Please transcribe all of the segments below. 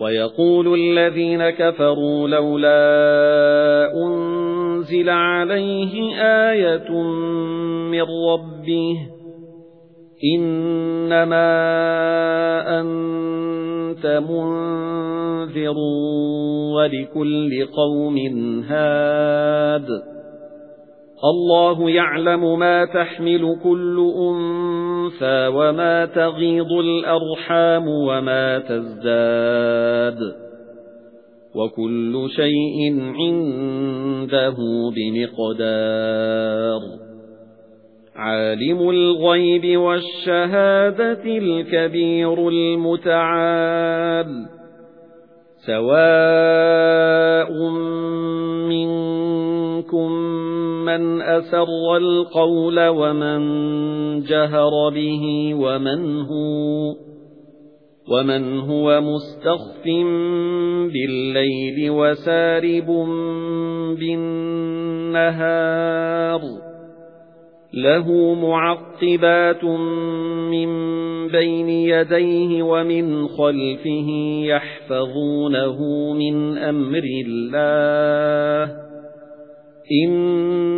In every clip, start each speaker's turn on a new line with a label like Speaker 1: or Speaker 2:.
Speaker 1: وَيَقُولُ الَّذِينَ كَفَرُوا لَوْلَا أُنْزِلَ عَلَيْهِ آيَةٌ مِنْ رَبِّهِ إِنَّمَا أَنْتَ مُنْذِرٌ وَلِكُلِّ قَوْمٍ هَادٍ اللَّهُ يَعْلَمُ مَا تَحْمِلُ كُلُّ أُنثَىٰ وَمَا تَغِيضُ الْأَرْحَامُ وَمَا تَزْدَادُ وَكُلُّ شَيْءٍ عِندَهُ بِمِقْدَارٍ عَالِمُ الْغَيْبِ وَالشَّهَادَةِ الْكَبِيرُ الْمُتَعَالِ سَوَاءٌ مِنْكُمْ مَنْ أَسَرَّ الْقَوْلَ وَمَنْ جَهَرَ بِهِ وَمَنْ هُوَ وَمَنْ هُوَ مُسْتَخْفٍ بِاللَّيْلِ وَسَارِبٌ بِالنَّهَارِ لَهُ مُعَقِّبَاتٌ مِنْ بَيْنِ يَدَيْهِ وَمِنْ خَلْفِهِ يَحْفَظُونَهُ مِنْ أَمْرِ اللَّهِ إِنَّ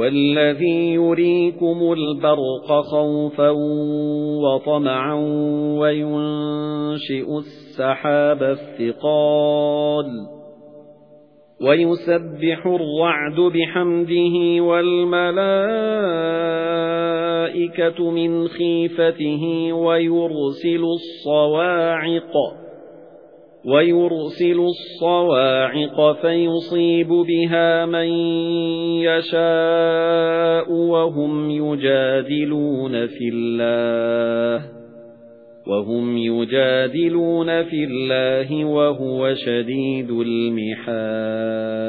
Speaker 1: هُوَ الَّذِي يُرِيكُمُ الْبَرْقَ خَوْفًا وَطَمَعًا وَيُنشِئُ السَّحَابَ الثِّقَالَ وَيُسَبِّحُ الرَّعْدُ بِحَمْدِهِ وَالْمَلَائِكَةُ مِنْ خِيفَتِهِ وَيُرْسِلُ الصَّوَاعِقَ وَيُرْسِلُ الصَّوَاعِقَ فَيُصِيبُ بِهَا مَن يَشَاءُ وَهُمْ يُجَادِلُونَ فِي اللَّهِ وَهُمْ يُجَادِلُونَ فِي اللَّهِ وَهُوَ شَدِيدُ الْمِحَالِ